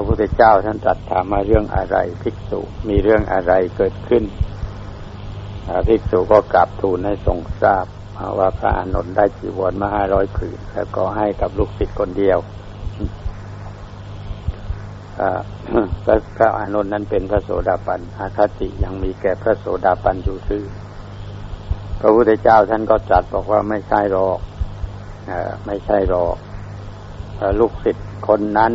ระพุทธเจ้าท่านตรัสถามมาเรื่องอะไรภิกษุมีเรื่องอะไรเกิดขึ้นภิกษุก็กลับทูลให้ทรงทราบว่าพระอานนท์ได้จีวรมาห้าร้อยผืนแล้วก็ให้กับลูกศิษย์คนเดียวพระอานนท์นั้นเป็นพระโสดาบันอาคติยังมีแก่พระโสดาบันอยู่ซื่อพระพุทธเจ้าท่านก็ตรัสบอกว่าไม่ใช่หรอกไม่ใช่หรอกลูกศิษย์คนนั้น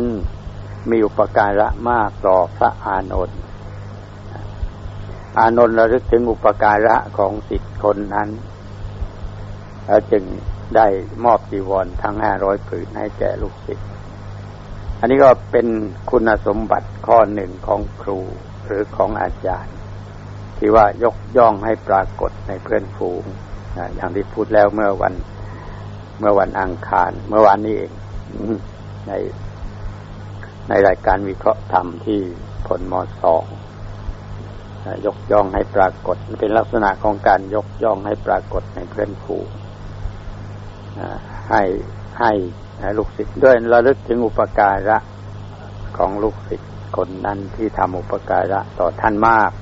มีอุปการะมากต่อพระอานนท์อานนท์ระลึกถึงอุปการะของศิษย์คนนั้น แล้วจึงได้มอบจีวรทั้งห้าร้อยผืนให้แก่ลูกศิษย์ อันนี้ก็เป็นคุณสมบัติข้อหนึ่งของครูหรือของอาจารย์ ที่ว่ายกย่องให้ปรากฏในเพื่อนฝูง อย่างที่พูดแล้วเมื่อวัน เมื่อวันอังคาร เมื่อวานนี้เองใน ในรายการวิเคราะห์ธรรมที่ผลมสองยกย่องให้ปรากฏเป็นลักษณะของการยกย่องให้ปรากฏในเพื่อนฝูงให้ให้ลูกศิษย์ด้วยระลึกถึงอุปการะของลูกศิษย์คนนั้นที่ทำอุปการะต่อท่านมาก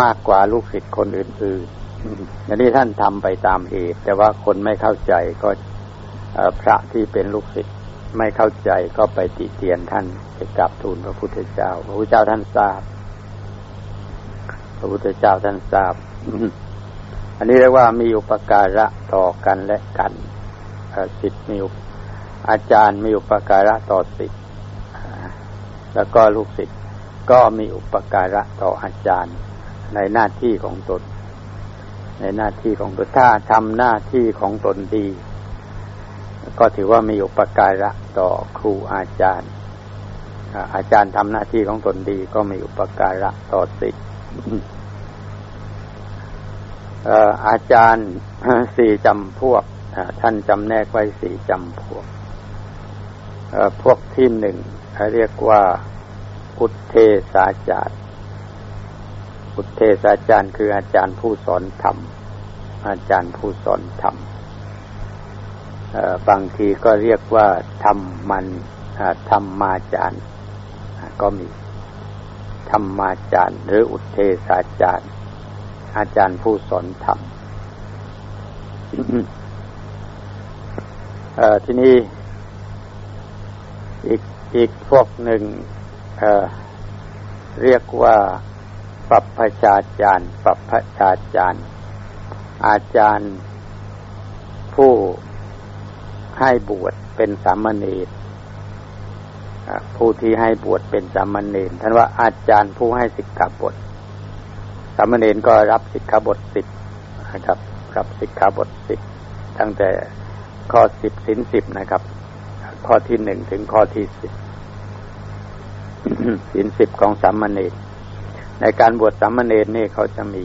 มากกว่าลูกศิษย์คนอื่นๆอันนี้ท่านทำไปตามเหตุ แต่ว่าคนไม่เข้าใจก็พระที่เป็นลูกศิษย์ ไม่เข้าใจก็ไปติเตียนท่านไปกราบทูลพระพุทธเจ้า พระพุทธเจ้าท่านทราบ พระพุทธเจ้าท่านทราบ อันนี้เรียกว่ามีอุปการะต่อกันและกันศิษย์มีอาจารย์มีอุปการะต่อศิษย์แล้วก็ลูกศิษย์ก็มีอุปการะต่ออาจารย์ในหน้าที่ของตน ในหน้าที่ของตนถ้าทำหน้าที่ของตนดี ก็ถือว่ามีอุปการะต่อครูอาจารย์ อาจารย์ทำหน้าที่ของตนดีก็มีอุปการะต่อศิษย์อาจารย์สี่จำพวกท่านจำแนกไว้สี่จำพวกพวกที่หนึ่งเรียกว่าอุเทศาจารย์อุเทศาจารย์คืออาจารย์ผู้สอนธรรมอาจารย์ผู้สอนธรรม บางทีก็เรียกว่าธรรมมันธรรมมาจารย์ก็มีธรรมาจารย์ หรืออุเทศาจารย์ อาจารย์ผู้สอนธรรมที่นี้อีกอีกพวกหนึ่งเเรียกว่าปัปพชาจารย์ปัปพชาจารย์ อาจารย์ผู้ ให้บวชเป็นสามเณรผู้ที่ให้บวชเป็นสามเณรท่านว่าอาจารย์ผู้ให้สิกขาบทสามเณรก็รับสิกขาบทสิบนะครับ รับสิกขาบทสิบตั้งแต่ข้อสิบสินสิบนะครับ ข้อที่หนึ่งถึงข้อที่สิบสินสิบของสามเณรในการบวชสามเณรนี่เขาจะมี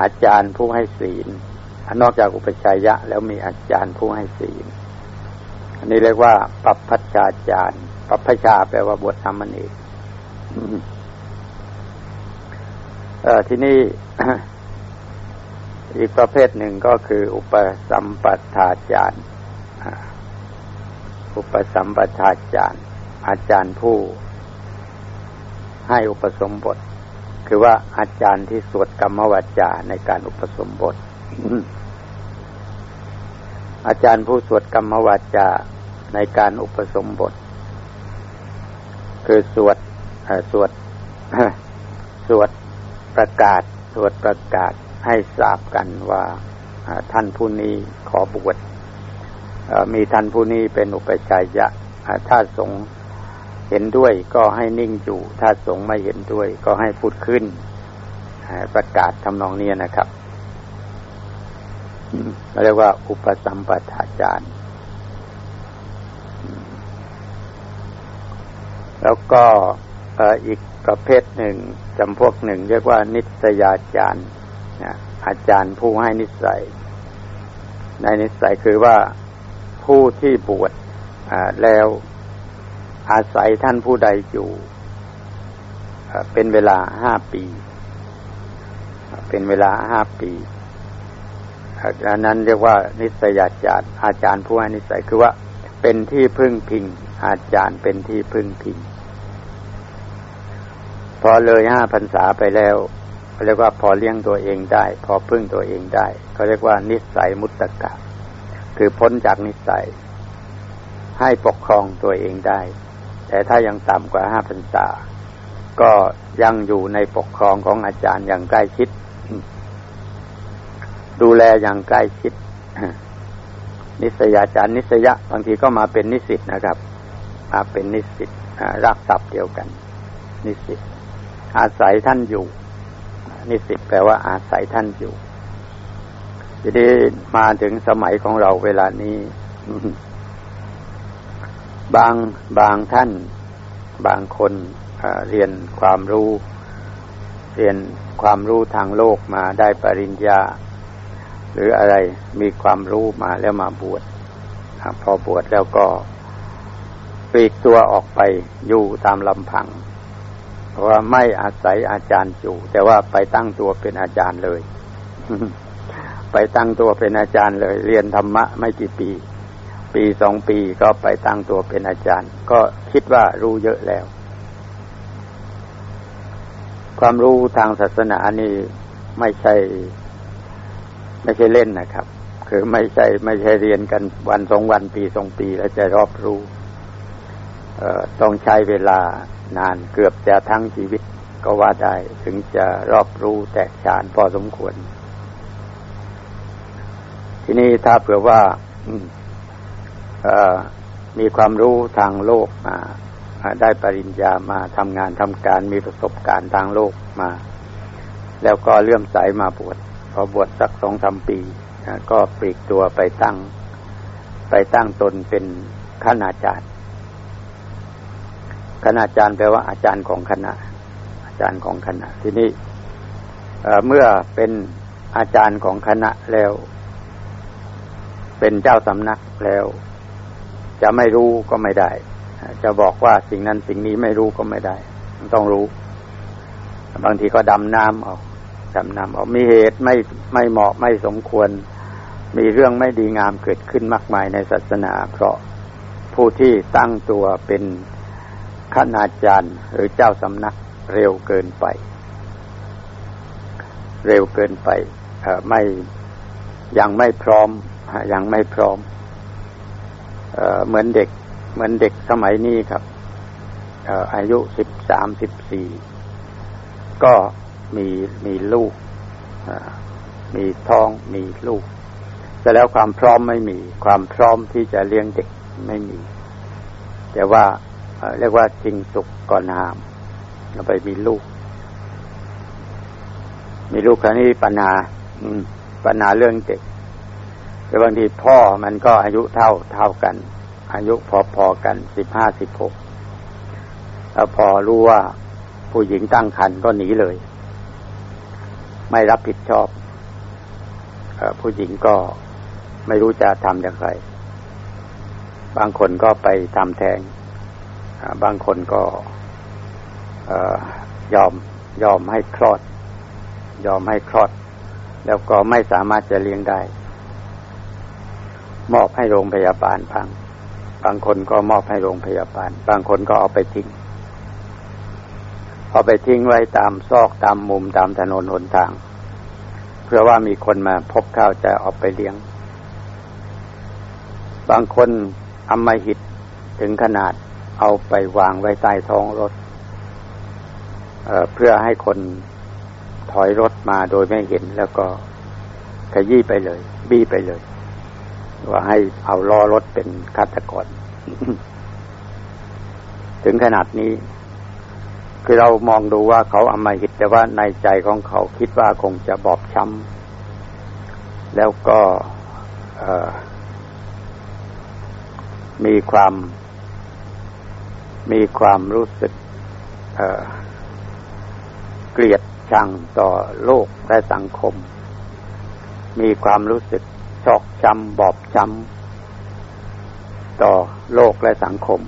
อาจารย์ผู้ให้ศีล นอกจากอุปชัยยะ แล้วมีอาจารย์ผู้ให้ศีล อันนี้เรียกว่าปัปพัชชาจารย์ปัปพชาแปลว่าบวชธรรมนีเออที่นี่อีกประเภทหนึ่งก็คือ อุปสัมปทาจารย์ อุปสัมปทาจารย์ อาจารย์ผู้ ให้อุปสมบท คือว่าอาจารย์ที่สวดกรรมวจาในการอุปสมบท อาจารย์ผู้สวดกรรมวาจาในการอุปสมบท คือสวดสวดสวดประกาศ สวดประกาศให้ทราบกันว่าท่านผู้นี้ขอบวชมีท่านผู้นี้เป็นอุปชัยยะถ้าสงเห็นด้วยก็ให้นิ่งอยู่ ถ้าสงไม่เห็นด้วย ก็ให้พูดขึ้นประกาศทำนองนี้นะครับ เรียกว่า อุปสัมปทาจารย์ แล้วก็อีกประเภทหนึ่งจำพวกหนึ่ง เรียกว่า นิสยาจารย์อาจารย์ผู้ให้นิสัย ในนิสัยคือว่าผู้ที่บวชแล้วอาศัยท่านผู้ใดอยู่เป็นเวลาห้าปี เป็นเวลาห้าปี อันนั้นเรียกว่านิสัยอาจารย์ อาจารย์ผู้ให้นิสัยคือว่า เป็นที่พึ่งพิง อาจารย์เป็นที่พึ่งพิง พอเลยห้าพรรษาไปแล้วเขาเรียกว่าพอเลี้ยงตัวเองได้ พอพึ่งตัวเองได้เขาเรียกว่านิสัยมุตตะคือพ้นจากนิสัย ให้ปกครองตัวเองได้ แต่ถ้ายังต่ำกว่าห้าพรรษา ก็ยังอยู่ในปกครองของอาจารย์อย่างใกล้ชิด ดูแลอย่างใกล้ชิด นิสยาจารย์นิสยะ บางทีก็มาเป็นนิสิตนะครับ มาเป็นนิสิตรักศัพท์เดียวกัน นิสิตอาศัยท่านอยู่ นิสิตแปลว่าอาศัยท่านอยู่ทีนี้มาถึงสมัยของเราเวลานี้ บางบางท่าน บางคนเรียนความรู้ เรียนความรู้ทางโลกมาได้ปริญญา หรืออะไรมีความรู้มาแล้วมาบวชพอบวชแล้วก็ปลีกตัวออกไปอยู่ตามลำพัง เพราะว่าไม่อาศัยอาจารย์อยู่ แต่ว่าไปตั้งตัวเป็นอาจารย์เลย ไปตั้งตัวเป็นอาจารย์เลย เรียนธรรมะไม่กี่ปี ปีสองปีก็ไปตั้งตัวเป็นอาจารย์ ก็คิดว่ารู้เยอะแล้ว ความรู้ทางศาสนานี่ไม่ใช่ ไม่ใช่เล่นนะครับ คือไม่ใช่ไม่ใช่เรียนกันวันสองวันปีสองปีแล้วจะรอบรู้ต้องใช้เวลานานเกือบจะทั้งชีวิตก็ว่าได้ถึงจะรอบรู้แตกฉานพอสมควร ทีนี้ถ้าเผื่อว่ามีความรู้ทางโลกมาได้ปริญญามาทำงานทำการมีประสบการณ์ทางโลกมา แล้วก็เลื่อมใสมาบวช พอบวชสักสองสามปีก็ปลีกตัวไปตั้ง ไปตั้งตนเป็นข้าอาจารย์คณาจารย์แปลว่าอาจารย์ของคณะ อาจารย์ของคณะ ทีนี้เมื่อเป็นอาจารย์ของคณะแล้ว เป็นเจ้าสำนักแล้ว จะไม่รู้ก็ไม่ได้ จะบอกว่าสิ่งนั้นสิ่งนี้ไม่รู้ก็ไม่ได้ ต้องรู้ บางทีก็ดำน้ำออก ดำนำออกมีเหตุไม่ไม่เหมาะไม่สมควร มีเรื่องไม่ดีงามเกิดขึ้นมากมายในศาสนา เพราะผู้ที่ตั้งตัวเป็นคณาจารย์ หรือเจ้าสำนักเร็วเกินไปเร็วเกินไปไม่ยังไม่พร้อมยังไม่พร้อมเหมือนเด็ก เหมือนเด็กสมัยนี้ครับอายุสิบสามสิบสี่ก็ มีมีลูกมีท้องมีลูกแต่แล้วความพร้อมไม่มี ความพร้อมที่จะเลี้ยงเด็กไม่มี แต่ว่าเรียกว่าจริงสุกก่อนหามเราไปมีลูก มีลูกครั้นี้ปัญหาปัญหาเรื่องเด็ก แต่บางทีพ่อมันก็อายุเท่าเท่ากัน อายุพอๆกันสิบห้าสิบหกแล้วพอรู้ว่าผู้หญิงตั้งครรภ์ก็หนีเลย ไม่รับผิดชอบผู้หญิงก็ไม่รู้จะทำอย่างไร บางคนก็ไปทำแท้งบางคนก็ยอมยอมให้คลอด ยอมให้คลอด แล้วก็ไม่สามารถจะเลี้ยงได้ มอบให้โรงพยาบาลพังบางคนก็มอบให้โรงพยาบาล บางคนก็เอาไปทิ้ง เอาไปทิ้งไว้ตามซอกตามมุมตามถนนหนทาง เพื่อว่ามีคนมาพบข้าวจะเอาไปเลี้ยง บางคนอำมหิตถึงขนาดเอาไปวางไว้ใต้ท้องรถเเพื่อให้คนถอยรถมาโดยไม่เห็นแล้วก็ขยี้ไปเลย บี้ไปเลย ว่าให้เอาล้อรถเป็นฆาตกร ถึงขนาดนี้ คือเรามองดูว่าเขาอามาหิตแต่ว่าในใจของเขาคิดว่าคงจะบอบช้ำแล้วก็มีความ มีความรู้สึกเเกลียดชังต่อโลกและสังคม มีความรู้สึกชอกช้ำบอบช้ำต่อโลกและสังคม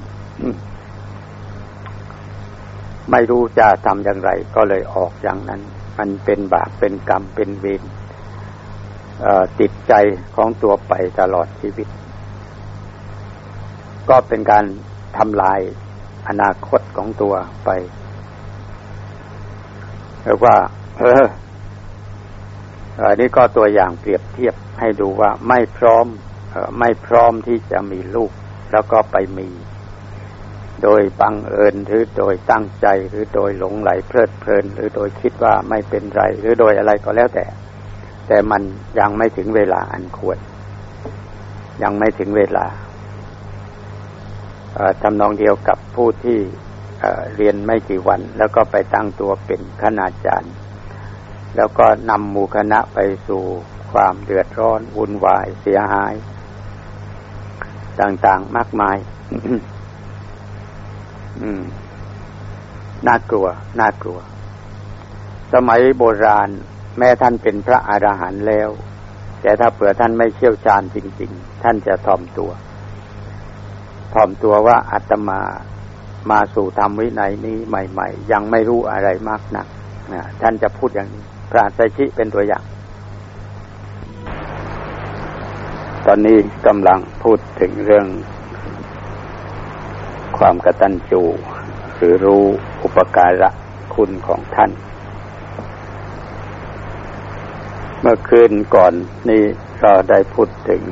ไม่รู้จะทำอย่างไร ก็เลยออกอย่างนั้น มันเป็นบาปเป็นกรรมเป็นเวรติดใจของตัวไปตลอดชีวิต ก็เป็นการทำลายอนาคตของตัวไปเรียกว่า เอออันนี้ก็ตัวอย่างเปรียบเทียบให้ดูว่าไม่พร้อมไม่พร้อมที่จะมีลูก แล้วก็ไปมี โดยบังเอิญหรือโดยตั้งใจหรือโดยหลงไหลเพลิดเพลิน หรือโดยคิดว่าไม่เป็นไร หรือโดยอะไรก็แล้วแต่ แต่มันยังไม่ถึงเวลาอันควร ยังไม่ถึงเวลาทำนองเดียวกับผู้ที่เรียนไม่กี่วัน แล้วก็ไปตั้งตัวเป็นคณาจารย์ แล้วก็นำหมู่คณะไปสู่ความเดือดร้อนวุ่นวายเสียหาย ต่างๆมากมาย น่ากลัว น่ากลัว สมัยโบราณ แม้ท่านเป็นพระอรหันต์แล้ว แต่ถ้าเผื่อท่านไม่เชี่ยวชาญจริง ๆ ท่านจะถ่อมตัว ถ่อมตัวว่าอาตมามาสู่ธรรมวินัยนี้ใหม่ ๆ ยังไม่รู้อะไรมากนักนะท่านจะพูดอย่างนี้ พระไตรชิเป็นตัวอย่าง ตอนนี้กำลังพูดถึงเรื่อง ความกตัญญูหรือรู้อุปการะคุณของท่าน เมื่อคืนก่อนนี้เราได้พูดถึง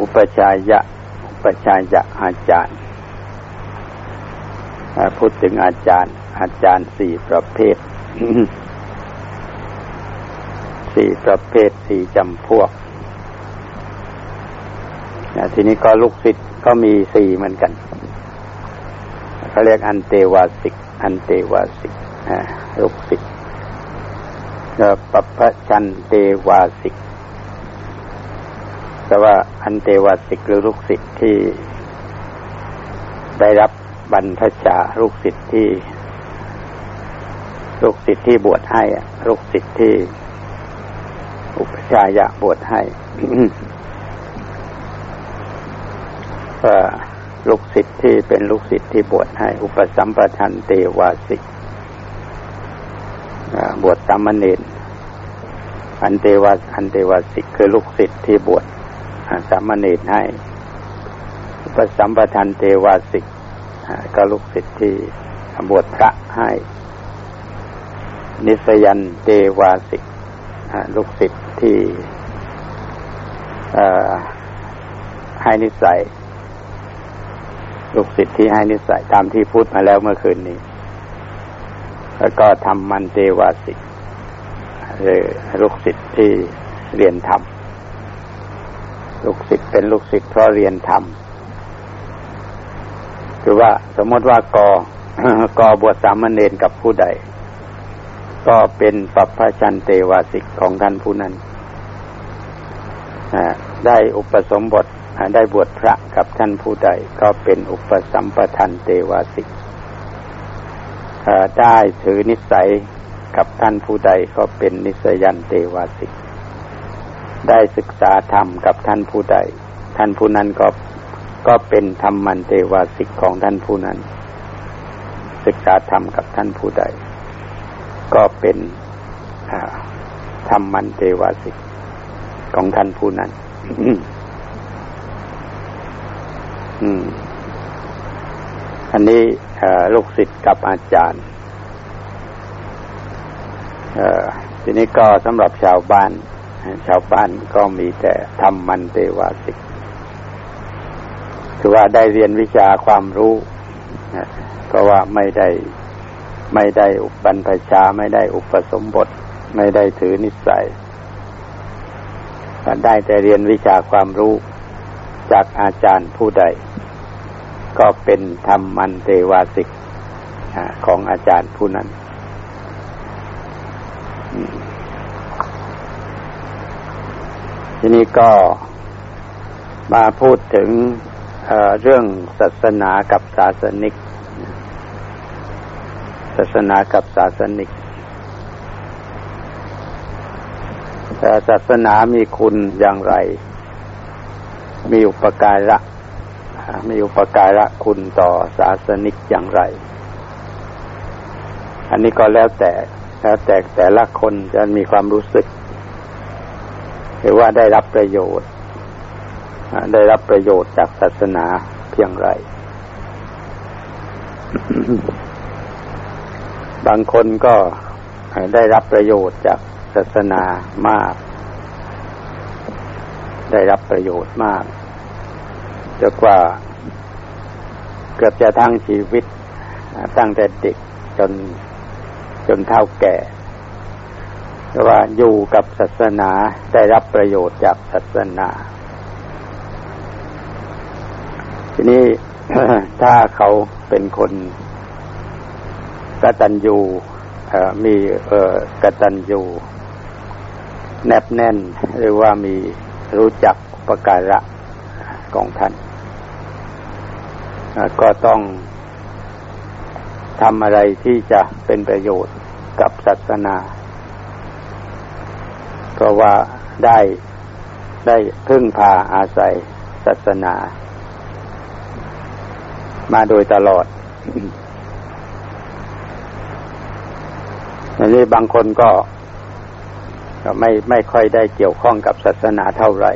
อุปชายะ อุปชายะอาจารย์พูดถึงอาจารย์ อาจารย์สี่ประเภท สี่ประเภทสี่จำพวก ทีนี้ก็ลูกศิษย์ก็มีสี่เหมือนกันเขาเรียกอันเตวาสิก อันเตวาสิกลูกศิษย์ปัปพชันเตวาสิกแต่ว่าอันเตวาสิกหรือลูกศิษย์ที่ได้รับบรรพชาลูกศิษย์ที่ ลูกศิษย์ที่บวชให้ลูกศิษย์ที่ อุปชายะบวชให้ ว่าลูกศิษย์ที่เป็นลูกศิษย์ที่บวชให้ อุปสัมปทันเตวาสิกบวชสามเณรอันเตวาอันเตวาสิกคือลูกศิษย์ที่บวชสามเณรให้ อุปสัมปทันเทวาสิกก็ลูกศิษย์ที่บวชพระให้ นิสยันเทวาสิกลูกศิษย์ที่ให้นิสัย ลูกศิษย์ที่ให้นิสัยตามที่พูดมาแล้วเมื่อคืนนี้ แล้วก็ทำมันเทวาสิกลูกศิษย์ที่เรียนธรรมลูกศิษย์เป็นลูกศิษย์เพราะเรียนธรรมคือว่าสมมติว่ากอกอบวชสามเณรกับผู้ใด ก็เป็นปัปพชันเตวาสิกของท่านผู้นั้นได้อุปสมบท ได้บวชพระกับท่านผู้ใดก็เป็นอุปสัมปทันเตวาสิกได้ถือนิสัยกับท่านผู้ใดก็เป็นนิสยันเตวาสิก ได้ศึกษาธรรมกับท่านผู้ใด ท่านผู้นั้นก็ก็เป็นธรรมันเทวาสิกของท่านผู้นั้น ศึกษาธรรมกับท่านผู้ใด ก็เป็นธรรมันเทวาสิกของท่านผู้นั้น อันนี้ลูกศิษย์กับอาจารย์ทีนี้ก็สำหรับชาวบ้าน ชาวบ้านก็มีแต่ทำมันเตวาสิกคือว่าได้เรียนวิชาความรู้เพราะว่าไม่ได้ไม่ได้อุปันพชาไม่ได้อุปสมบท ไม่ได้ถือนิสัยได้แต่เรียนวิชาความรู้จากอาจารย์ผู้ใด ก็เป็นธรรมมันเตวาสิกของอาจารย์ผู้นั้น ทีนี้ก็มาพูดถึงเเรื่องศาสนากับศาสนิก ศาสนากับศาสนิกศาสนามีคุณอย่างไร มีอุปการะ มีอุปการะคุณต่อศาสนิกอย่างไร อันนี้ก็แล้วแต่แล้วแต่แต่ละคนจะมีความรู้สึกรือว่าได้รับประโยชน์ ได้รับประโยชน์จากศาสนาเพียงไร บางคนก็ได้รับประโยชน์จากศาสนามาก ได้รับประโยชน์มาก จนกว่า เกือบจะทั้งชีวิต ตั้งแต่เด็กจนจนเท่าแก่ว่าอยู่กับศาสนาได้รับประโยชน์จากศาสนา ทีนี้ถ้าเขาเป็นคนกตัญญูมีกตัญญูแนบแน่นหรือว่ามีรู้จักประการะ ของท่าน ก็ต้องทำอะไรที่จะเป็นประโยชน์กับศาสนา เพราะว่าได้ได้พึ่งพาอาศัยศาสนา มาโดยตลอดอันนี้บางคนก็ไม่ไม่ค่อยได้เกี่ยวข้องกับศาสนาเท่าไหร่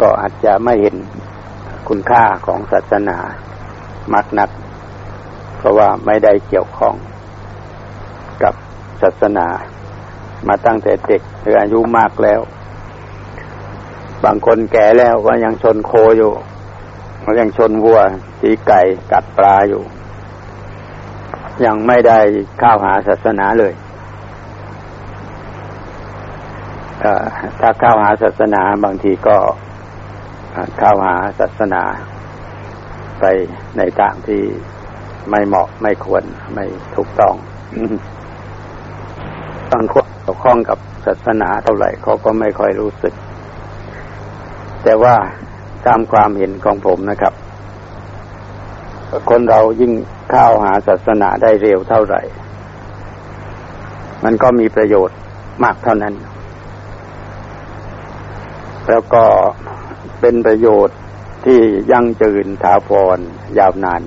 ก็อาจจะไม่เห็นคุณค่าของศาสนามากนัก เพราะว่าไม่ได้เกี่ยวข้องกับศาสนา มาตั้งแต่เด็กหรืออายุมากแล้ว บางคนแก่แล้วก็ยังชนโคอยู่ก็ยังชนวัวตีไก่กัดปลาอยู่ ยังไม่ได้เข้าหาศาสนาเลยถ้าเข้าหาศาสนาบางทีก็ เข้าหาศาสนาไปในทางที่ไม่เหมาะไม่ควรไม่ถูกต้องบางคนเกี่ยวข้องกับศาสนาเท่าไหร่เขาก็ไม่ค่อยรู้สึก แต่ว่าตามความเห็นของผมนะครับ คนเรายิ่งเข้าหาศาสนาได้เร็วเท่าไหร่ มันก็มีประโยชน์มากเท่านั้น แล้วก็ เป็นประโยชน์ที่ยั่งยืนถาวรยาวนาน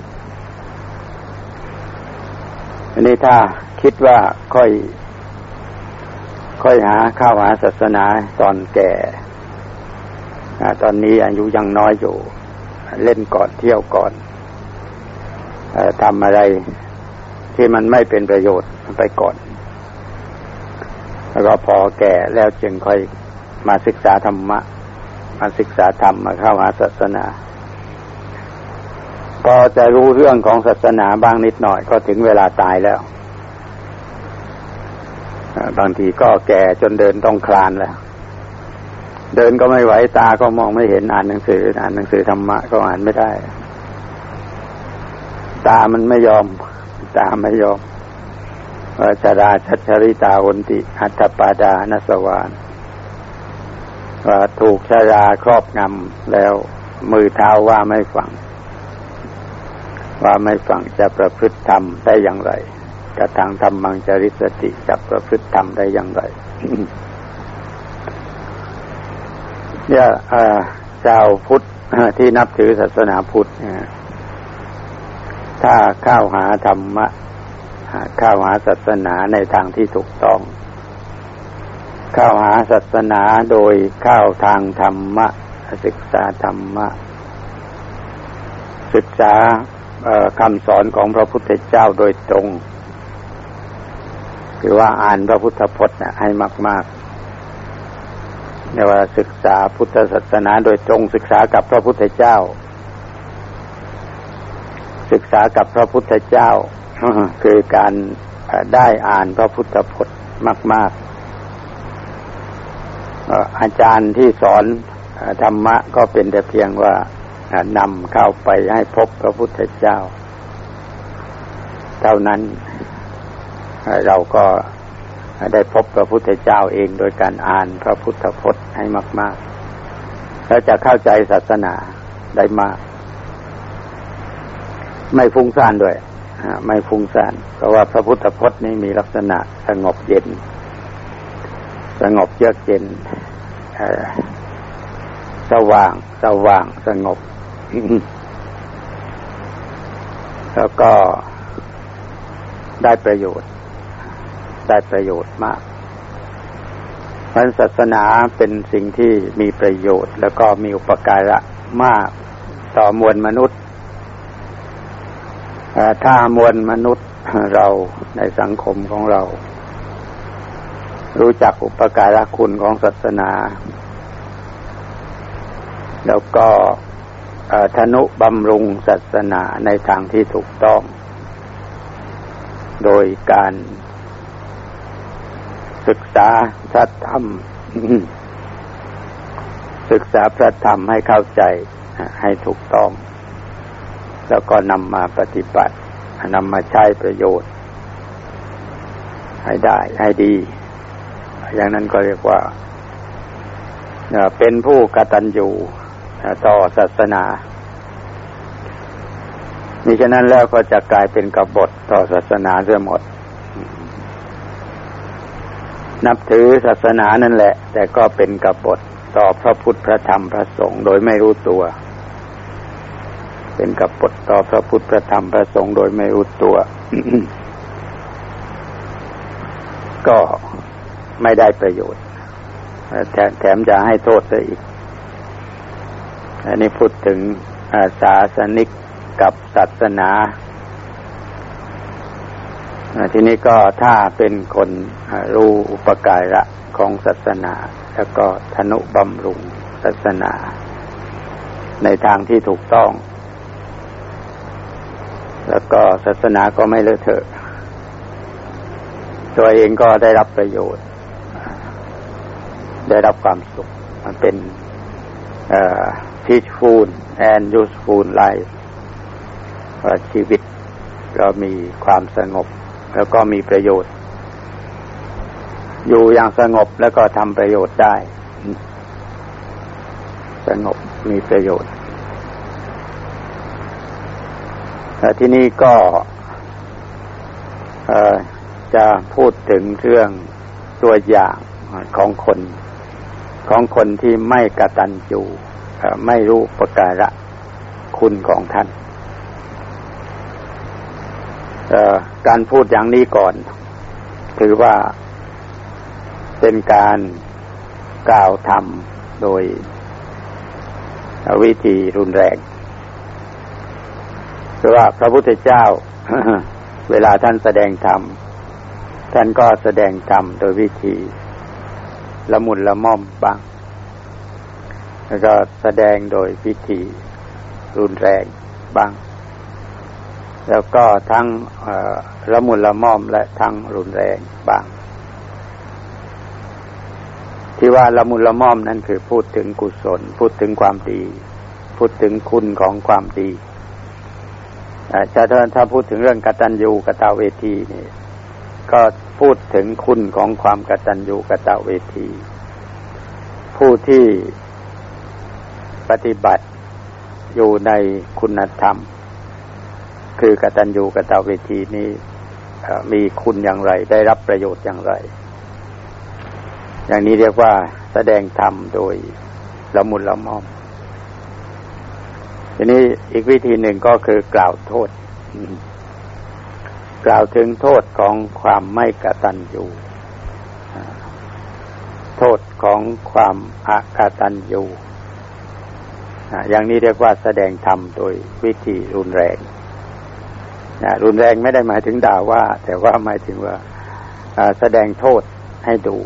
อันนี้ถ้าคิดว่าค่อย ค่อยหาข้าวหาศาสนาตอนแก่ตอนนี้อายุยังน้อยอยู่ เล่นก่อนเที่ยวก่อนทำอะไรที่มันไม่เป็นประโยชน์ไปก่อน แล้วก็พอแก่แล้วจึงค่อยมาศึกษาธรรมะ มาศึกษาธรรมมาเข้าหาศาสนา พอจะรู้เรื่องของศาสนาบ้างนิดหน่อยก็ถึงเวลาตายแล้ว บางทีก็แก่จนเดินต้องคลานแล้ว เดินก็ไม่ไหวตาก็มองไม่เห็นอ่านหนังสือ อ่านหนังสือธรรมะก็อ่านไม่ได้ ตามันไม่ยอม ตาไม่ยอมชาดาชัชริตาวนติอัตตปาดานสวาน ถูกชาราครอบงำแล้วมือเท้าว่าไม่ฟัง ว่าไม่ฟังจะประพฤติธรรมได้อย่างไรกระทางธรรมังจริสติจะประพฤติธรรมได้อย่างไรเนี่ยชาวพุทธที่นับถือศาสนาพุทธถ้าเข้าหาธรรมะเข้าหาศาสนาในทางที่ถูกต้อง เข้าหาศาสนาโดยเข้าทางธรรมะ ศึกษาธรรมะ ศึกษาคำสอนของพระพุทธเจ้าโดยตรงคือว่าอ่านพระพุทธพจน์ให้มากๆเรียกว่าศึกษาพุทธศาสนาโดยตรงศึกษากับพระพุทธเจ้า ศึกษากับพระพุทธเจ้าคือการได้อ่านพระพุทธพจน์มาก ๆ อาจารย์ที่สอนธรรมะก็เป็นแต่เพียงว่านำเข้าไปให้พบพระพุทธเจ้า เท่านั้นเราก็ได้พบพระพุทธเจ้าเองโดยการอ่านพระพุทธพจน์ให้มาก ๆ แล้วจะเข้าใจศาสนาได้มาก ไม่ฟุ้งซ่านด้วยไม่ฟุ้งซ่าน เพราะว่าพระพุทธพจน์นี้มีลักษณะสงบเย็น สงบเยือกเย็น สว่าง สว่าง สงบ แล้วก็ได้ประโยชน์ ได้ประโยชน์มากพันศาสนาเป็นสิ่งที่มีประโยชน์ แล้วก็มีอุปการะมากต่อมวลมนุษย์ ถ้ามวลมนุษย์เราในสังคมของเรา รู้จักอุปการะคุณของศาสนา แล้วก็ธนุบำรุงศาสนาในทางที่ถูกต้อง โดยการศึกษาพระธรรม ศึกษาพระธรรมให้เข้าใจให้ถูกต้อง แล้วก็นำมาปฏิบัตินำมาใช้ประโยชน์ ให้ได้ให้ดี อย่างนั้นก็เรียกว่าเป็นผู้กตัญญูต่อศาสนามิฉะนั้นแล้วก็จะกลายเป็นกบฏต่อศาสนาเสียหมด นับถือศาสนานั่นแหละ แต่ก็เป็นกบฏต่อพระพุทธพระธรรมพระสงฆ์โดยไม่รู้ตัว เป็นกบฏต่อพระพุทธพระธรรมพระสงฆ์โดยไม่รู้ตัว ก็ ไม่ได้ประโยชน์ แถมจะให้โทษซะอีก อันนี้พูดถึงศาสนิกกับศาสนาทีนี้ก็ถ้าเป็นคนรู้อุปการะของศาสนา แล้วก็ธนุบำรุงศาสนา ในทางที่ถูกต้อง แล้วก็ศาสนาก็ไม่เลอะเทอะ ตัวเองก็ได้รับประโยชน์ ได้รับความสุข มันเป็น peaceful and useful life ชีวิตเรามีความสงบ แล้วก็มีประโยชน์ อยู่อย่างสงบแล้วก็ทำประโยชน์ได้ สงบมีประโยชน์แต่ที่นี้ก็จะพูดถึงเรื่องตัวอย่างของคน ของคนที่ไม่กระตันอยู่ไม่รู้ประการะคุณของท่าน การพูดอย่างนี้ก่อน ถือว่าเป็นการกล่าวธรรมโดยวิธีรุนแรงเพราะว่าพระพุทธเจ้า เวลาท่านแสดงธรรม ท่านก็แสดงธรรมโดยวิธี ละมุนละม่อมบ้าง แล้วก็แสดงโดยวิธีรุนแรงบ้าง แล้วก็ทั้งละมุนละม่อมและทั้งรุนแรงบาง ที่ว่าละมุนละม่อมนั่นคือพูดถึงกุศล พูดถึงความดี พูดถึงคุณของความดีถ้าถ้าพูดถึงเรื่องกตัญญูกตเวทีนี่ก็ พูดถึงคุณของความกตัญญูกตเวที ผู้ที่ปฏิบัติอยู่ในคุณธรรม คือกตัญญูกตเวทีนี้มีคุณอย่างไร ได้รับประโยชน์อย่างไร อย่างนี้เรียกว่าแสดงธรรมโดยละมุนละม่อมทีนี้อีกวิธีหนึ่งก็คือกล่าวโทษ กล่าวถึงโทษของความไม่กตัญญูโทษของความอากตัญญูอย่างนี้เรียกว่าแสดงธรรมโดยวิธีรุนแรงรุนแรงไม่ได้หมายถึงด่าว่า แต่ว่าหมายถึงว่าแสดงโทษให้ดู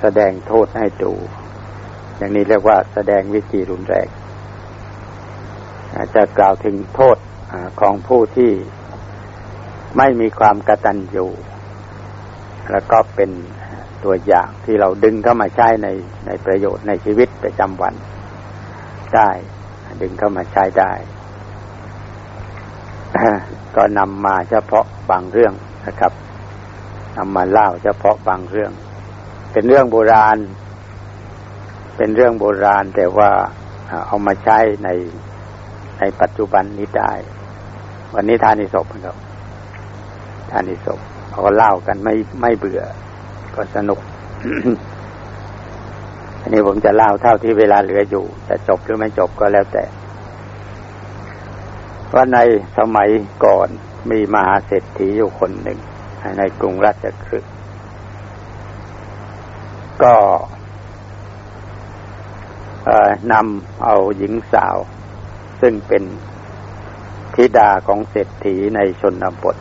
แสดงโทษให้ดู อย่างนี้เรียกว่าแสดงวิธีรุนแรงจะกล่าวถึงโทษของผู้ที่ ไม่มีความกระตัญญูแล้วก็เป็นตัวอย่างที่เราดึงเข้ามาใช้ในในประโยชน์ในชีวิตประจำวัน ได้ ดึงเข้ามาใช้ได้ ก็นำมาเฉพาะบางเรื่องนะครับนำมาเล่าเฉพาะบางเรื่อง เป็นเรื่องโบราณ เป็นเรื่องโบราณแต่ว่าเอามาใช้ในในปัจจุบันนี้ได้ วันนี้ทานิศพครับ ทานิศพเขาเล่ากันไม่ไม่เบื่อ ก็สนุก อันนี้ผมจะเล่าเท่าที่เวลาเหลืออยู่จะจบหรือไม่จบก็แล้วแต่ว่าในสมัยก่อนมีมหาเศรษฐีอยู่คนหนึ่ง ในกรุงราชคฤห์ก็นำเอาหญิงสาว ซึ่งเป็นธิดาของเศรษฐีในชนบท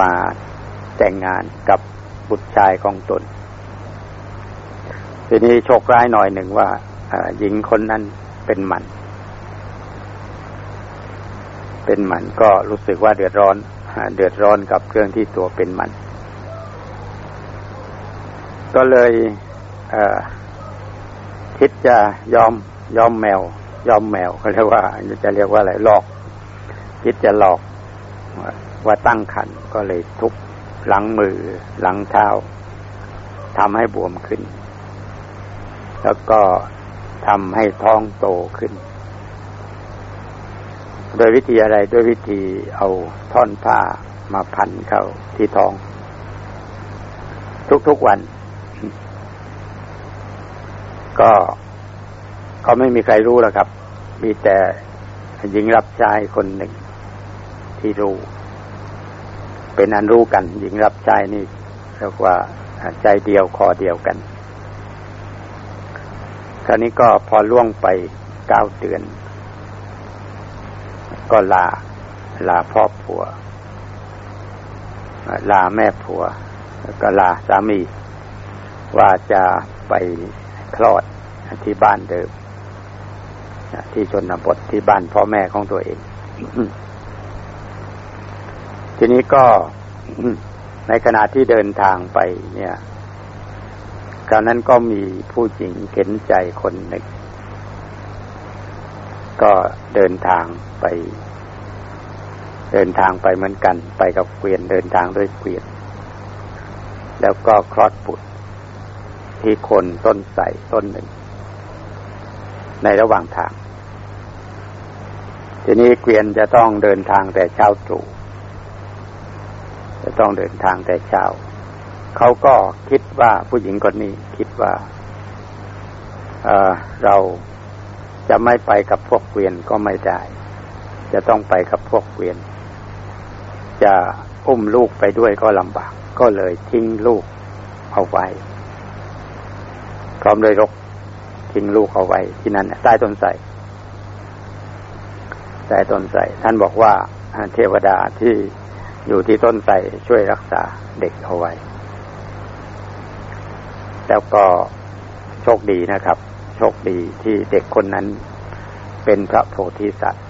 มาแต่งงานกับบุตรชายของตน ทีนี้โชคร้ายหน่อยหนึ่งว่าหญิงคนนั้นเป็นหมัน เป็นหมันก็รู้สึกว่าเดือดร้อนเดือดร้อนกับเครื่องที่ตัวเป็นหมัน ก็เลยคิดจะยอมยอมแมวยอมแมวเขาเรียกว่าจะเรียกว่าอะไรหลอก คิดจะหลอก ว่าตั้งขันก็เลยทุบหลังมือหลังเท้าทำให้บวมขึ้น แล้วก็ทำให้ท้องโตขึ้น โดยวิธีอะไรด้วยวิธีเอาท่อนผ้ามาพันเข้าที่ท้อง ทุกๆวัน ก็ก็ไม่มีใครรู้แล้วครับ มีแต่หญิงรับใช้คนหนึ่งที่รู้ เป็นอันรู้กัน หญิงรับใช้นี่เรียกว่าใจเดียวคอเดียวกัน คราวนี้ก็พอล่วงไปเก้าเดือน ก็ลา ลาพ่อผัว ลาแม่ผัว แล้วก็ลาสามี ว่าจะไปคลอดที่บ้านเดิมที่ชนบทที่บ้านพ่อแม่ของตัวเอง ทีนี้ก็ในขณะที่เดินทางไปเนี่ยคราวนั้นก็มีผู้หญิงเข็นใจคนหนึ่งก็เดินทางไป เดินทางไปเหมือนกัน ไปกับเกวียนเดินทางด้วยเกวียน แล้วก็คลอดบุตรที่คนต้นใสต้นหนึ่ง ในระหว่างทาง ทีนี้เกวียนจะต้องเดินทางแต่เช้าตรู่ จะต้องเดินทางแต่เช้าเขาก็คิดว่าผู้หญิงคนนี้คิดว่าเเราจะไม่ไปกับพวกเกวียนก็ไม่ได้ จะต้องไปกับพวกเกวียน จะอุ้มลูกไปด้วยก็ลำบาก ก็เลยทิ้งลูกเอาไว้พร้อมด้วยรกทิ้งลูกเอาไว้ ที่นั่นใต้ต้นไทรใต้ต้นไทรท่านบอกว่าเทวดาที่ อยู่ที่ต้นไทรช่วยรักษาเด็กเอาไว้ แล้วก็โชคดีนะครับ โชคดีที่เด็กคนนั้นเป็นพระโพธิสัตว์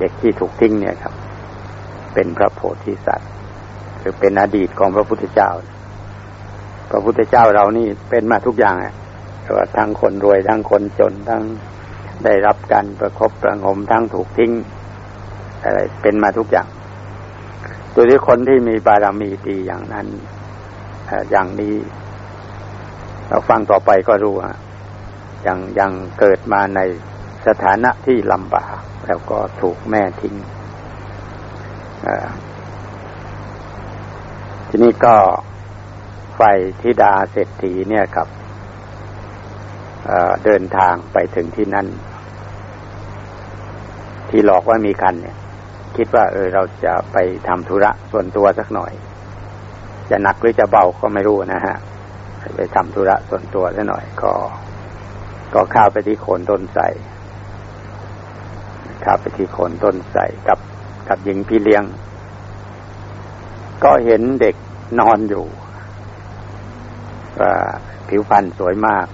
เด็กที่ถูกทิ้งเนี่ยครับ เป็นพระโพธิสัตว์หรือเป็นอดีตของพระพุทธเจ้า พระพุทธเจ้าเรานี่เป็นมาทุกอย่างอะว่าทั้งคนรวยทั้งคนจนทั้งได้รับการประคบประงมทั้งถูกทิ้งอะไรเป็นมาทุกอย่าง โดยที่คนที่มีบารมีดีอย่างนั้นอย่างนี้ เราฟังต่อไปก็รู้ฮะยังยังเกิดมาในสถานะที่ลำบาก แล้วก็ถูกแม่ทิ้งทีนี้ก็ไฟธิดาเศรษฐีเนี่ยครับเดินทางไปถึงที่นั่น ที่หลอกว่ามีคันเนี่ย คิดว่า เออ เราจะไปทำธุระส่วนตัวสักหน่อย จะหนักหรือจะเบาก็ไม่รู้นะฮะไปทำธุระส่วนตัวสักหน่อย ก็ ก็ข้าวไปที่โคนต้นใส่ข้าวไปที่โคนต้นใส่กับกับหญิงพี่เลี้ยง ก็เห็นเด็กนอนอยู่ว่าผิวพรรณสวยมาก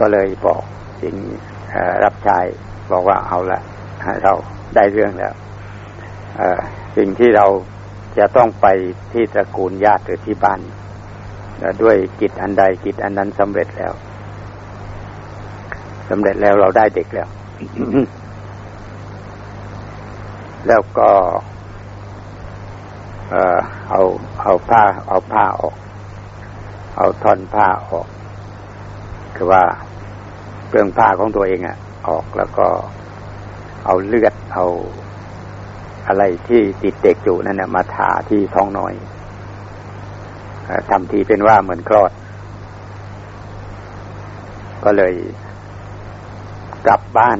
ก็เลยบอกหญิงรับชายบอกว่าเอาละเรา ได้เรื่องแล้วสิ่งที่เราจะต้องไปที่ตระกูลญาติหรือที่บ้านด้วยกิจอันใดกิจอันนั้นสำเร็จแล้วสำเร็จแล้วเราได้เด็กแล้ว แล้วก็ เออเอาเอาผ้า เอาผ้าออก เอาท่อนผ้าออก คือว่าเปลืองผ้าของตัวเองอะออกแล้วก็ เอาเลือดเอาอะไรที่ติดเด็กอยู่นั่นนะมาทาที่ท้องน้อยทำทีเป็นว่าเหมือนคลอด ก็เลยกลับบ้าน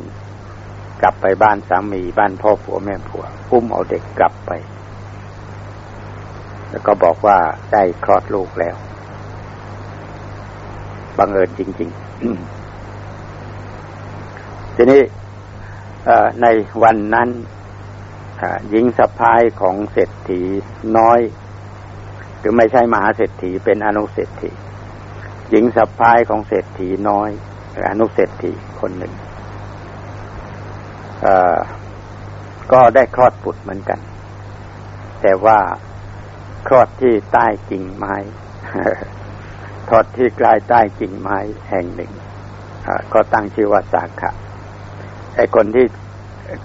กลับไปบ้านสามีบ้านพ่อผัวแม่ผัวอุ้มเอาเด็กกลับไป แล้วก็บอกว่าได้คลอดลูกแล้วบังเอิญจริง ๆ ทีนี้ ในวันนั้นหญิงสะพ้ายของเศรษฐีน้อย หรือไม่ใช่มหาเศรษฐีเป็นอนุเศรษฐี หญิงสะพ้ายของเศรษฐีน้อยอนุเศรษฐีคนหนึ่งก็ได้คลอดบุตรเหมือนกัน แต่ว่าคลอดที่ใต้กิ่งไม้ทอดที่กลายใต้กิ่งไม้แห่งหนึ่งก็ตั้งชื่อว่าสาขะ ไอ้คนที่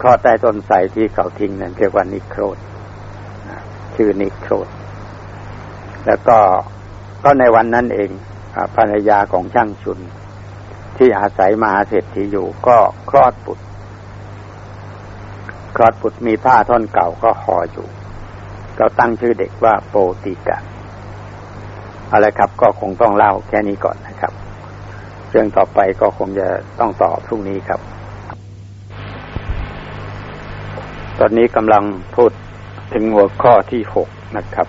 คลอดใต้ต้นไทรที่เขาทิ้งนั่นเรียกว่านิโครธชื่อนิโครธแล้วก็ก็ในวันนั้นเองภรรยาของช่างชุน ที่อาศัยมหาเศรษฐีอยู่ก็คลอดบุตรคลอดบุตรมีผ้าท่อนเก่าก็ห่ออยู่เราตั้งชื่อเด็กว่าโปติกะอะไรครับ ก็คงต้องเล่าแค่นี้ก่อนนะครับ เรื่องต่อไปก็คงจะต้องตอบพรุ่งนี้ครับ ตอนนี้กำลังพูดถึงหัวข้อที่หกนะครับ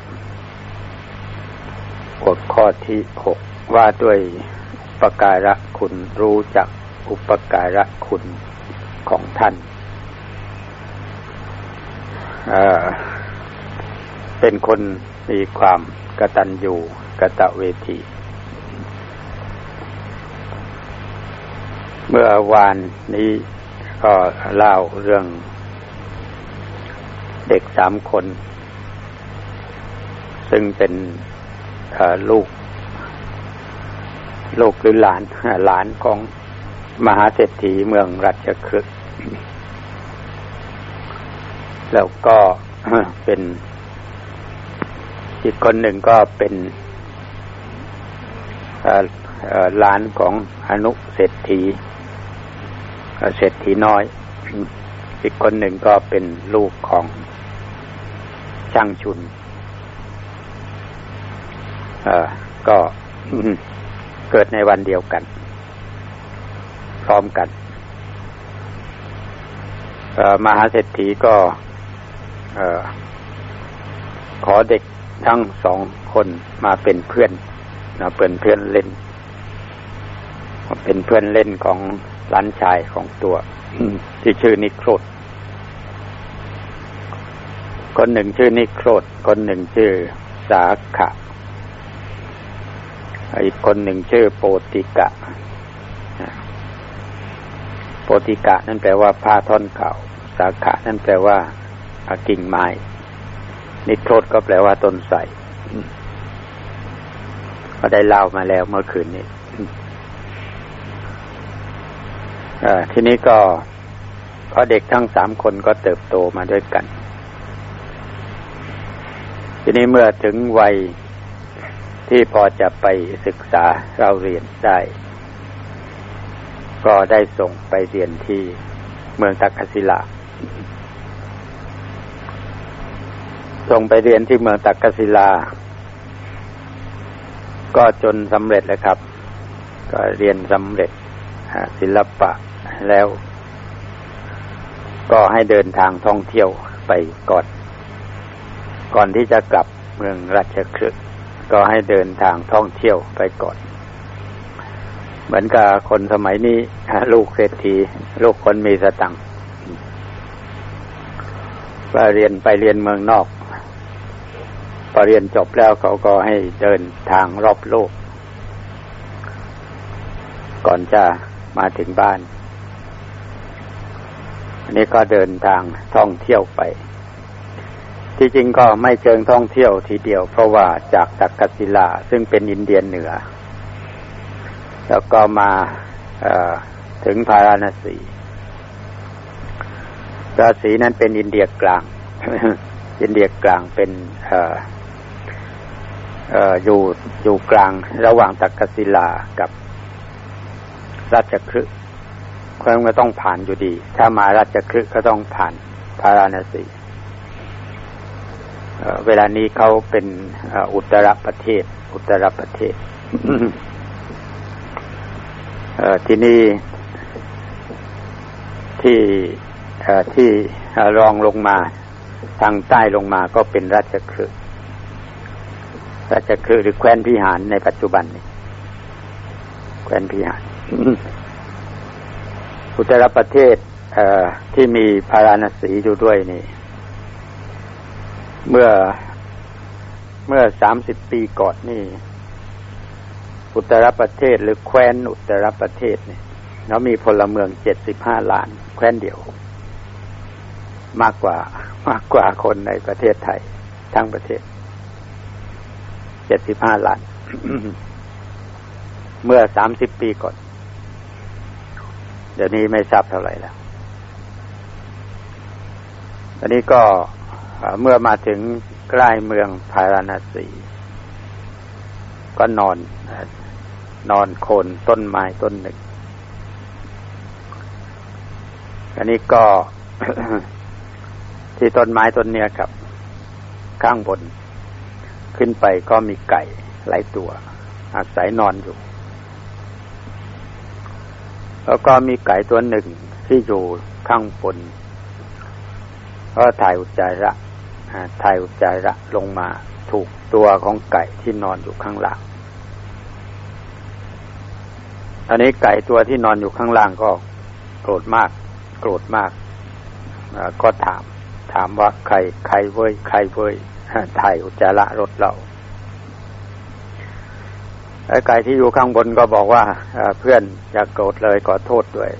หัวข้อที่หกว่าด้วยปการะคุณรู้จักอุปการะคุณของท่านเป็นคนมีความกตัญญูกะตะเวที เมื่อวานนี้ก็เล่าเรื่อง เด็กสามคน ซึ่งเป็นลูก ลูกหรือหลาน หลานของมหาเศรษฐีเมืองรัชคฤห์แล้วก็เป็นอีกคนหนึ่งก็เป็นหลานของอนุเศรษฐีเศรษฐีน้อย อีกคนหนึ่งก็เป็นลูกของ ช่างชุนก็เกิดในวันเดียวกัน พร้อมกันมหาเศรษฐีก็ขอเด็กทั้งสองคนมาเป็นเพื่อนนะเป็นเพื่อนเล่น เป็นเพื่อนเล่นของหลานชายของตัว ที่ชื่อนิโครธ คนหนึ่งชื่อนิโครธคนหนึ่งชื่อสาขะอีกคนหนึ่งชื่อโปติกะ โปติกะนั่นแปลว่าผ้าท่อนเก่า สาขะนั่นแปลว่ากิ่งไม้ นิโทษก็แปลว่าต้นใสก็ได้เล่ามาแล้วเมื่อคืนนี้ทีนี้ก็พอเด็กทั้งสามคนก็เติบโตมาด้วยกัน ทีนี้เมื่อถึงวัยที่พอจะไปศึกษาเราเรียนได้ ก็ได้ส่งไปเรียนที่เมืองตักกศิลาส่งไปเรียนที่เมืองตักกศิลา ก็จนสำเร็จเลยครับ ก็เรียนสำเร็จศิลปะแล้ว ก็ให้เดินทางท่องเที่ยวไปก่อน ก่อนที่จะกลับเมืองราชคฤห์ก็ให้เดินทางท่องเที่ยวไปก่อน เหมือนกับคนสมัยนี้ลูกเศรษฐีลูกคนมีสตังค์ไปเรียนไปเรียนเมืองนอกพอเรียนจบแล้วเขาก็ให้เดินทางรอบโลก ก่อนจะมาถึงบ้าน อันนี้ก็เดินทางท่องเที่ยวไป ที่จริงก็ไม่เชิงท่องเที่ยวทีเดียว เพราะว่าจากตักกศิลาซึ่งเป็นอินเดียเหนือ แล้วก็มาถึงพาราณสีพาราณสีนั้นเป็นอินเดียกลาง อินเดียกลางเป็นอยู่อยู่กลางระหว่างตักกศิลากับราชคฤห์คนก็ต้องผ่านอยู่ดี ถ้ามาราชคฤห์ก็ต้องผ่านพาราณสี เวลานี้เขาเป็นอุตรประเทศ อุตรประเทศที่นี่ที่ที่รองลงมา ทางใต้ลงมาก็เป็นราชคฤห์ราชคือหรือแคว้นพิหารในปัจจุบันนี่แคว้นพิหารอุตรประเทศที่มีพาราณสีอยู่ด้วยนี่ เมื่อเมื่อสามสิบปีก่อนนี่ อุตรประเทศหรือแคว้นอุตรประเทศเนี่ยเรามีพลเมืองเจ็ดสิบห้าล้าน แคว้นเดียว มากกว่ามากกว่าคนในประเทศไทย ทั้งประเทศเจ็ดสิบห้าล้าน เมื่อสามสิบปีก่อน เดี๋ยวนี้ไม่ทราบเท่าไหร่แล้วตอนนี้ก็ เมื่อมาถึงใกล้เมืองพาราณสี ก็นอน นอนโคนต้นไม้ต้นหนึ่ง อันนี้ก็ที่ต้นไม้ต้นเนี้ยครับ ข้างบน ขึ้นไปก็มีไก่หลายตัว อาศัยนอนอยู่ แล้วก็มีไก่ตัวหนึ่งที่อยู่ข้างบนก็ถ่ายอุจจาระ ถ่ายอุจจาระลงมาถูกตัวของไก่ที่นอนอยู่ข้างล่างอันนี้ไก่ตัวที่นอนอยู่ข้างล่างก็โกรธมาก โกรธมากก็ถาม ถามว่าใครใครเว้ยใครเว้ยถ่ายอุจจาระรถเราไอ้ไก่ที่อยู่ข้างบนก็บอกว่าเพื่อนอย่ากโกรธเลยขอโทษด้วย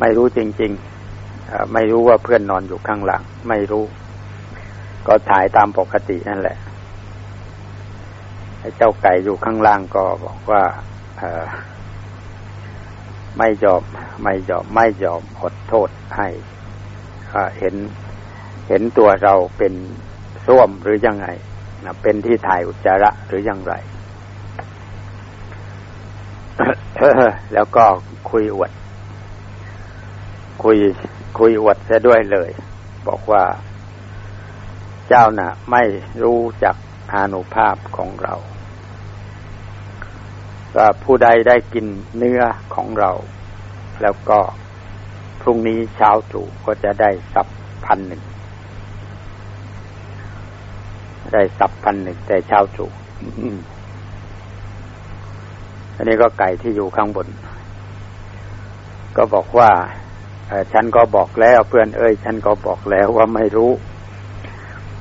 ไม่รู้จริง ๆไม่รู้ว่าเพื่อนนอนอยู่ข้างหลัง ไม่รู้ ก็ถ่ายตามปกตินั่นแหละไอ้เจ้าไก่อยู่ข้างล่างก็บอกว่าไม่ยอมไม่ยอมไม่ยอมอดโทษให้เห็นเห็นตัวเราเป็นส้วมหรือยังไงเป็นที่ถ่ายอุจจาระหรือยังไร แล้วก็คุยอวด คุยคุยอวดซะด้วยเลย บอกว่า เจ้านะ่ะ ไม่รู้จักอานุภาพของเราว่าผู้ใดได้กินเนื้อของเรา แล้วก็พรุ่งนี้เช้าตรู่ก็จะได้สับพันหนึ่ง ได้สับพันหนึ่งแต่เช้าตรู่อันนี้ก็ไก่ที่อยู่ข้างบน ก็บอกว่าฉันก็บอกแล้วเพื่อนเอ้ย ฉันก็บอกแล้วว่าไม่รู้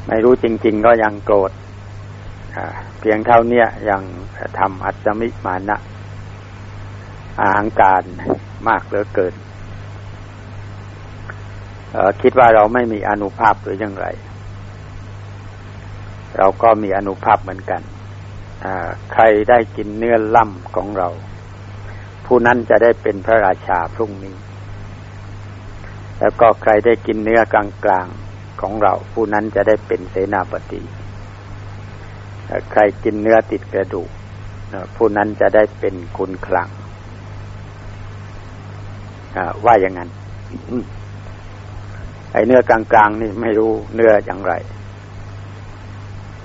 ไม่รู้จริง ๆ ก็ยังโกรธเพียงเท่านี้ยังทำอัจมิมานะอาหังการมากเหลือเกินคิดว่าเราไม่มีอนุภาพหรือยังไร เราก็มีอนุภาพเหมือนกันใครได้กินเนื้อล่ำของเรา ผู้นั้นจะได้เป็นพระราชาพรุ่งนี้ แล้วก็ใครได้กินเนื้อกลางๆ ของเรา ผู้นั้นจะได้เป็นเสนาบดีใครกินเนื้อติดกระดูกผู้นั้นจะได้เป็นคุณคลังว่าอย่างนั้น ไอ้เนื้อกลางๆนี่ไม่รู้เนื้ออย่างไร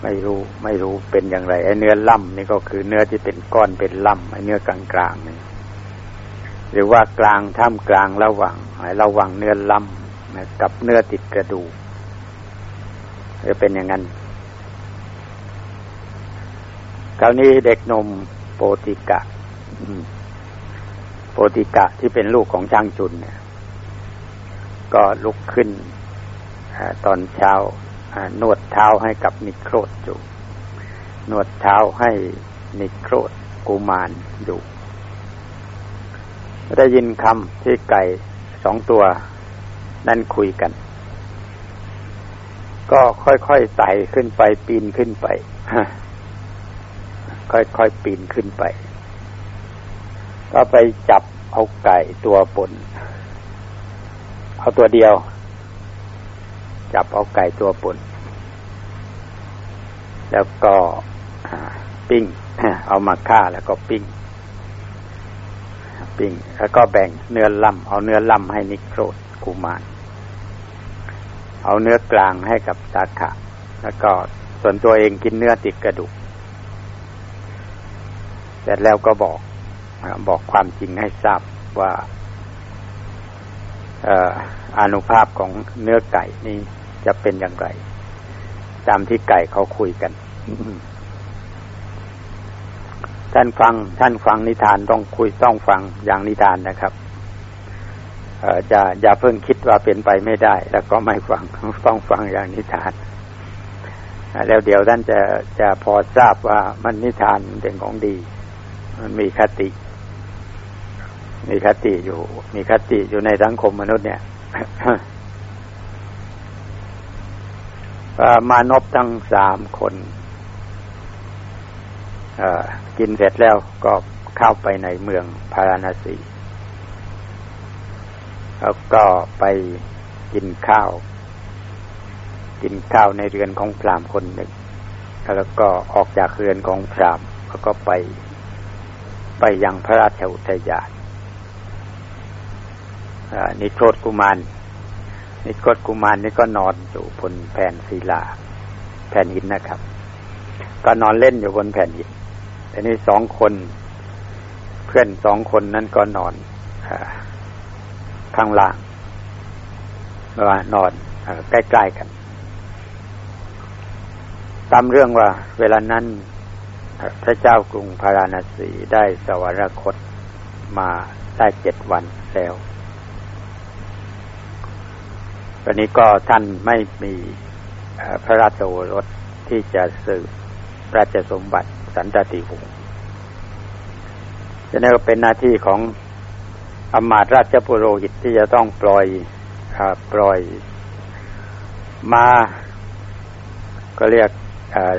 ไม่รู้ไม่รู้เป็นอย่างไร ไอ้เนื้อล่ำนี่ก็คือเนื้อที่เป็นก้อนเป็นล่ำไอ้เนื้อกลางกลางนี่หรือว่ากลางท่ามกลางระหว่างระหว่างเนื้อล่ำกับเนื้อติดกระดูก จะเป็นอย่างนั้น คราวนี้เด็กนมโปติกะโปติกะที่เป็นลูกของช่างจุนเนี่ย ก็ลุกขึ้นอตอนเช้านวดเท้าให้กับนิโครธอยู่ นวดเท้าให้นิโครธกุมารอยู่ ได้ยินคำที่ไก่สองตัวนั่นคุยกัน ก็ค่อยๆไต่ขึ้นไป ปีนขึ้นไปค่อยๆปีนขึ้นไป ก็ไปจับเอาไก่ตัวปนเอาตัวเดียว จับเอาไก่ตัวปุ่นแล้วก็ปิ้งเอามาฆ่าแล้วก็ปิ้งปิ้งแล้วก็แบ่งเนื้อล่ำเอาเนื้อล่ำให้นิโครธกุมาร เอาเนื้อกลางให้กับตาขะแล้วก็ส่วนตัวเองกินเนื้อติดกระดูกเสร็จแล้วก็บอกบอกความจริงให้ทราบว่าอนุภาพของเนื้อไก่นี่จะเป็นอย่างไร ตามที่ไก่เขาคุยกัน ท่านฟัง ท่านฟังนิทานต้องคุยต้องฟังอย่างนิทานนะครับ จะอย่าเพิ่งคิดว่าเป็นไปไม่ได้ แล้วก็ไม่ฟังต้องฟังอย่างนิทานแล้วเดี๋ยวท่านจะจะพอทราบว่ามันนิทานเป็นของดี มันมีคติ มีคติอยู่ มีคติอยู่ในสังคมมนุษย์เนี่ยมานพทั้งสามคนกินเสร็จแล้วก็เข้าไปในเมืองพาราณสี แล้วก็ไปกินข้าว กินข้าวในเรือนของพรามคนหนึ่ง แล้วก็ออกจากเรือนของพรามแล้วก็ไป ไปยังพระราชอุทยานนิโครธกุมารนิโครธกุมารนี่ก็นอนอยู่บนแผ่นศิลา แผ่นหินนะครับ ก็นอนเล่นอยู่บนแผ่นหินอันนี้สองคน เพื่อนสองคนนั้นก็นอนอ ข้างล่างว่านอนใกล้ๆกัน ตามเรื่องว่า เวลานั้นพระเจ้ากรุงพาราณสีได้สวรรคตมาได้เจ็ดวันแล้ววันนี้ก็ท่านไม่มีพระราชโอรสที่จะสืบราชสมบัติสันตติวงศ์จะนั่นก็เป็นหน้าที่ของ อมาตราชปุโรหิตที่จะต้องปล่อยอปล่อย มา ก็เรียก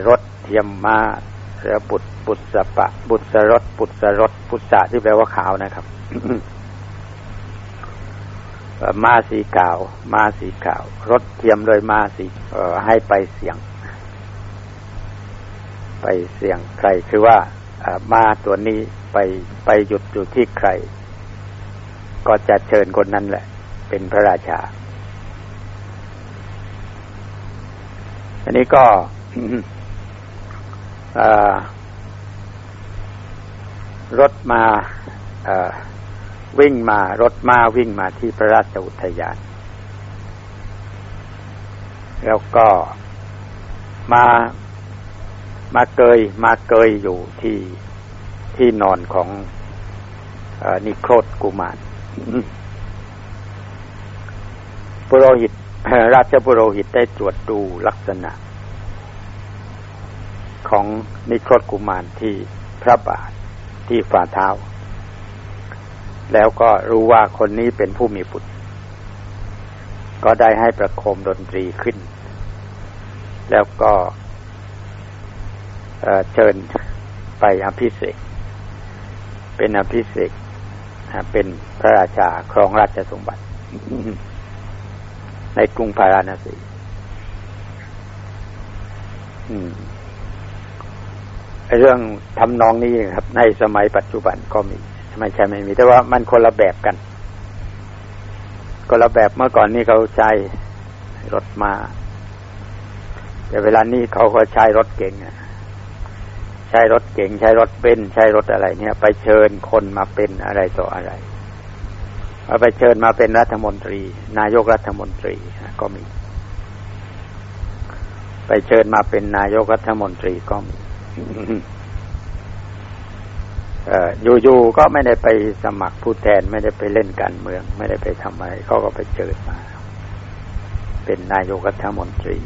รถเทียมมาเรือบุตรบุตรสปะ บุตรสรถบุตรสรถพุทธะที่แปลว่าขาวนะครับมาสีขาว มาสีขาว รถเทียมโดยมาสีให้ไปเสียง ไปเสียงใครคือว่ามาตัวนี้ไปไปหยุดอยู่ที่ใคร ก็จะเชิญคนนั้นแหละ เป็นพระราชา อันนี้ก็รถมาวิ่งมารถมาวิ่งมาที่พระราชอุทยาน แล้วก็มามาเกยมาเกยอยู่ที่ที่นอนของอนิโครธกุมาร ปุโรหิตราชปุโรหิตได้ตรวจดูลักษณะ ของนิโครธกุมารที่พระบาทที่ฝ่าเท้า แล้วก็รู้ว่าคนนี้เป็นผู้มีบุตร ก็ได้ให้ประโคมดนตรีขึ้น แล้วก็เชิญไปอภิเษกเป็นอภิเษก เป็นพระราชาครองราชสมบัติ ในกรุงพาราณสีเรื่องทำนองนี้ครับ ในสมัยปัจจุบันก็มีไม่ใช่ไม่มี แต่ว่ามันคนละแบบกันคนละแบบเมื่อก่อนนี้เขาใช้รถมา แต่เวลานี้เขาก็ใช้รถเก่ง ใช้รถเก่งใช้รถเบนใช้รถอะไรเนี่ย ไปเชิญคนมาเป็นอะไรต่ออะไรเอาไปเชิญมาเป็นรัฐมนตรี นายกรัฐมนตรีก็มี ไปเชิญมาเป็นนายกรัฐมนตรีก็มีอยู่ๆก็ไม่ได้ไปสมัครผู้แทนไม่ได้ไปเล่นการเมือง ไม่ได้ไปทำอะไรเขาก็ไปเจอมา เป็นนายกรัฐมนตรี